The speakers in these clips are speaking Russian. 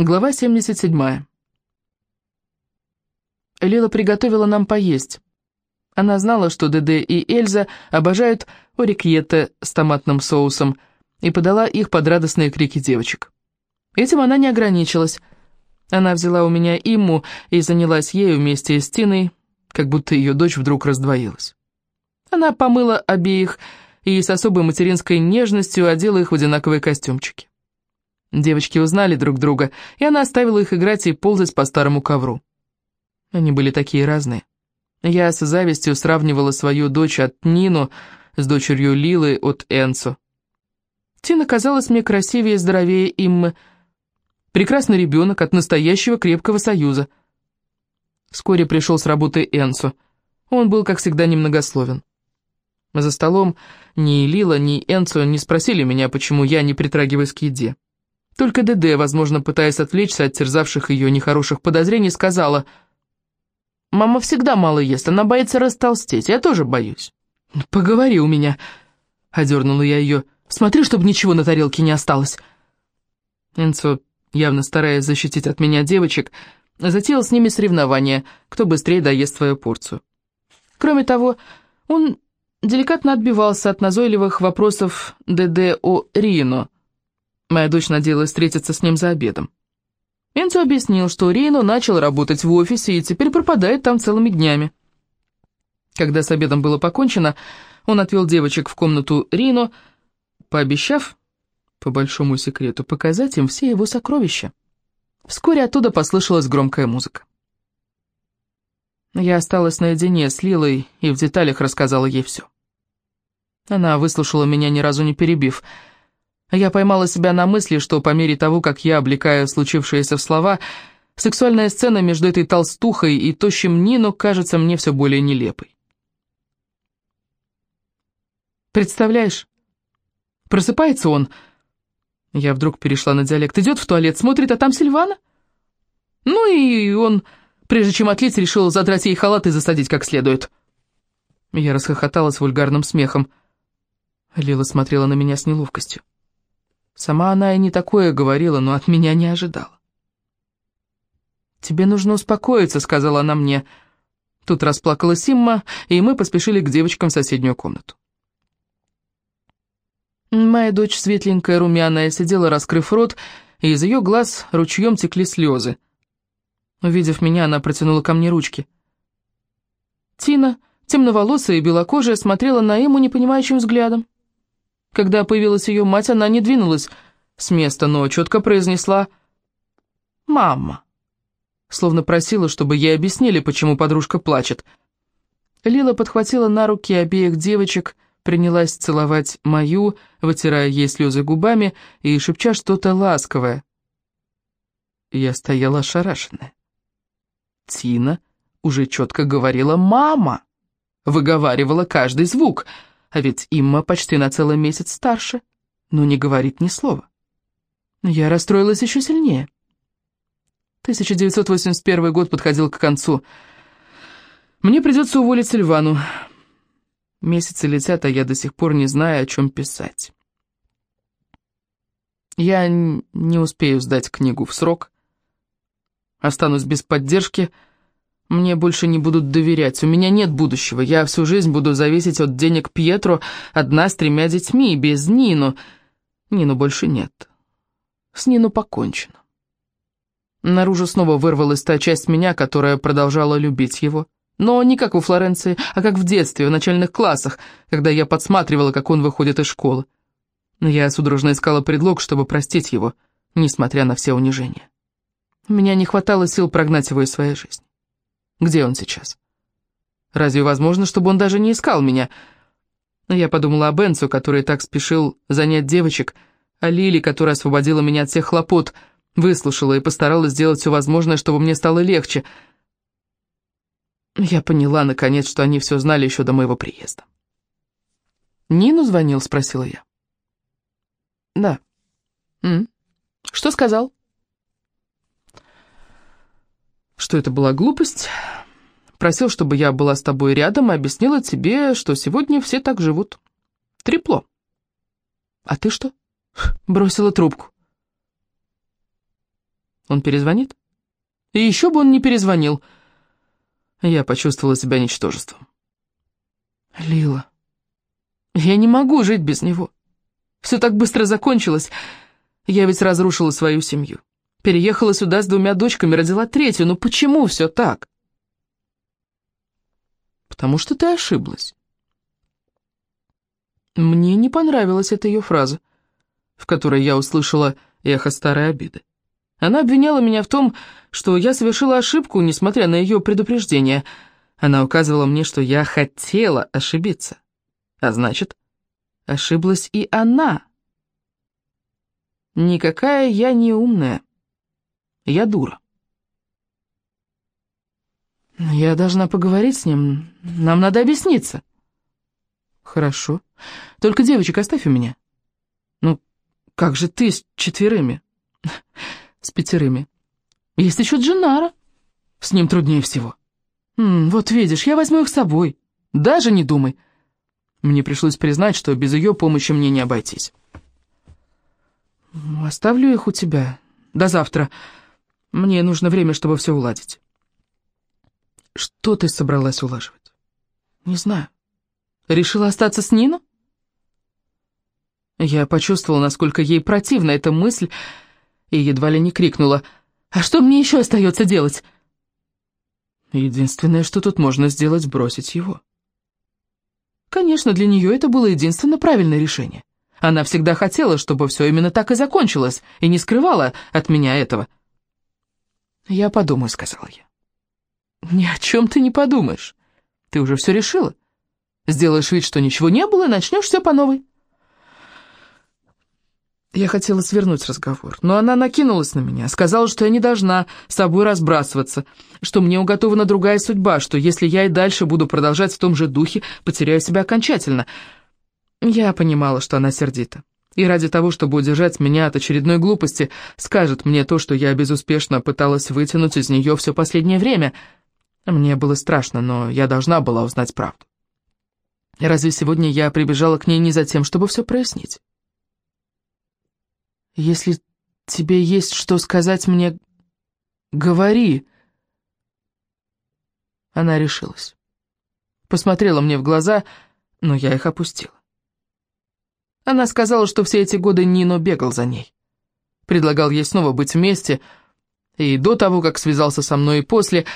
Глава 77. Лила приготовила нам поесть. Она знала, что Деде и Эльза обожают орикьете с томатным соусом, и подала их под радостные крики девочек. Этим она не ограничилась. Она взяла у меня Имму и занялась ею вместе с Тиной, как будто ее дочь вдруг раздвоилась. Она помыла обеих и с особой материнской нежностью одела их в одинаковые костюмчики. Девочки узнали друг друга, и она оставила их играть и ползать по старому ковру. Они были такие разные. Я с завистью сравнивала свою дочь от Нину с дочерью Лилы от Энсо. Тина казалась мне красивее и здоровее Иммы. Прекрасный ребенок от настоящего крепкого союза. Вскоре пришел с работы Энсо. Он был, как всегда, немногословен. За столом ни Лила, ни Энсо не спросили меня, почему я не притрагиваюсь к еде. Только ДД, возможно, пытаясь отвлечься от терзавших ее нехороших подозрений, сказала, «Мама всегда мало ест, она боится растолстеть, я тоже боюсь». «Поговори у меня», — одернула я ее, «смотри, чтобы ничего на тарелке не осталось». Энцо, явно стараясь защитить от меня девочек, затеял с ними соревнования, кто быстрее доест свою порцию. Кроме того, он деликатно отбивался от назойливых вопросов ДД о Рино, Моя дочь надеялась встретиться с ним за обедом. Энцо объяснил, что Рейно начал работать в офисе и теперь пропадает там целыми днями. Когда с обедом было покончено, он отвел девочек в комнату Рино, пообещав, по большому секрету, показать им все его сокровища. Вскоре оттуда послышалась громкая музыка. Я осталась наедине с Лилой и в деталях рассказала ей все. Она выслушала меня, ни разу не перебив — я поймала себя на мысли, что по мере того, как я облекаю случившееся в слова, сексуальная сцена между этой толстухой и тощим Нино кажется мне все более нелепой. Представляешь, просыпается он... Я вдруг перешла на диалект. Идет в туалет, смотрит, а там Сильвана. Ну и он, прежде чем отлить, решил задрать ей халат и засадить как следует. Я расхохоталась вульгарным смехом. Лила смотрела на меня с неловкостью. Сама она и не такое говорила, но от меня не ожидала. «Тебе нужно успокоиться», — сказала она мне. Тут расплакалась Симма, и мы поспешили к девочкам в соседнюю комнату. Моя дочь, светленькая, румяная, сидела, раскрыв рот, и из ее глаз ручьем текли слезы. Увидев меня, она протянула ко мне ручки. Тина, темноволосая и белокожая, смотрела на Эму непонимающим взглядом. Когда появилась ее мать, она не двинулась с места, но четко произнесла «мама», словно просила, чтобы ей объяснили, почему подружка плачет. Лила подхватила на руки обеих девочек, принялась целовать мою, вытирая ей слезы губами и шепча что-то ласковое. Я стояла ошарашенная. Тина уже четко говорила «мама», выговаривала каждый звук — а ведь Имма почти на целый месяц старше, но не говорит ни слова. Я расстроилась еще сильнее. 1981 год подходил к концу. Мне придется уволить Сильвану. Месяцы летят, а я до сих пор не знаю, о чем писать. Я не успею сдать книгу в срок. Останусь без поддержки — мне больше не будут доверять, у меня нет будущего, я всю жизнь буду зависеть от денег Пьетро, одна с тремя детьми, без Нину. Нину больше нет. С Нину покончено. Наружу снова вырвалась та часть меня, которая продолжала любить его. Но не как у Флоренции, а как в детстве, в начальных классах, когда я подсматривала, как он выходит из школы. Я судорожно искала предлог, чтобы простить его, несмотря на все унижения. У меня не хватало сил прогнать его из своей жизни. Где он сейчас? Разве возможно, чтобы он даже не искал меня? Я подумала о Бенцу, который так спешил занять девочек, о Лили, которая освободила меня от всех хлопот, выслушала и постаралась сделать все возможное, чтобы мне стало легче. Я поняла, наконец, что они все знали еще до моего приезда. «Нину звонил?» — спросила я. «Да». М? «Что сказал?» Что это была глупость. Просил, чтобы я была с тобой рядом и объяснила тебе, что сегодня все так живут. Трепло. А ты что? Бросила трубку. Он перезвонит? И еще бы он не перезвонил. Я почувствовала себя ничтожеством. Лила, я не могу жить без него. Все так быстро закончилось. Я ведь разрушила свою семью. Переехала сюда с двумя дочками, родила третью. Но почему все так? Потому что ты ошиблась. Мне не понравилась эта ее фраза, в которой я услышала эхо старой обиды. Она обвиняла меня в том, что я совершила ошибку, несмотря на ее предупреждение. Она указывала мне, что я хотела ошибиться. А значит, ошиблась и она. Никакая я не умная. Я дура. Я должна поговорить с ним. Нам надо объясниться. Хорошо. Только девочек оставь у меня. Ну, как же ты с четверыми? С пятерыми. Есть еще Джинара. С ним труднее всего. М -м, вот видишь, я возьму их с собой. Даже не думай. Мне пришлось признать, что без ее помощи мне не обойтись. Оставлю их у тебя. До завтра. Мне нужно время, чтобы все уладить. Что ты собралась улаживать? Не знаю. Решила остаться с Нино? Я почувствовала, насколько ей противна эта мысль, и едва ли не крикнула. «А что мне еще остается делать?» Единственное, что тут можно сделать, бросить его. Конечно, для нее это было единственно правильное решение. Она всегда хотела, чтобы все именно так и закончилось, и не скрывала от меня этого. «Я подумаю», — сказала я. «Ни о чем ты не подумаешь. Ты уже все решила. Сделаешь вид, что ничего не было, и начнешь все по новой». Я хотела свернуть разговор, но она накинулась на меня, сказала, что я не должна с собой разбрасываться, что мне уготована другая судьба, что если я и дальше буду продолжать в том же духе, потеряю себя окончательно. Я понимала, что она сердита, и ради того, чтобы удержать меня от очередной глупости, скажет мне то, что я безуспешно пыталась вытянуть из нее все последнее время. Мне было страшно, но я должна была узнать правду. Разве сегодня я прибежала к ней не за тем, чтобы все прояснить? Если тебе есть что сказать мне, говори. Она решилась. Посмотрела мне в глаза, но я их опустила. Она сказала, что все эти годы Нино бегал за ней. Предлагал ей снова быть вместе, и до того, как связался со мной, и после.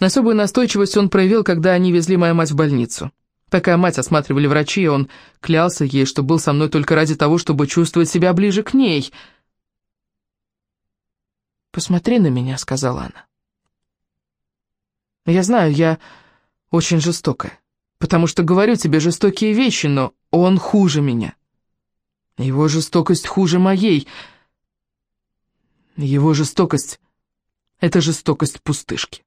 Особую настойчивость он проявил, когда они везли мою мать в больницу. Пока мать осматривали врачи, он клялся ей, что был со мной только ради того, чтобы чувствовать себя ближе к ней. «Посмотри на меня», — сказала она. «Я знаю, я очень жестокая, потому что говорю тебе жестокие вещи, но он хуже меня. Его жестокость хуже моей. Его жестокость — это жестокость пустышки».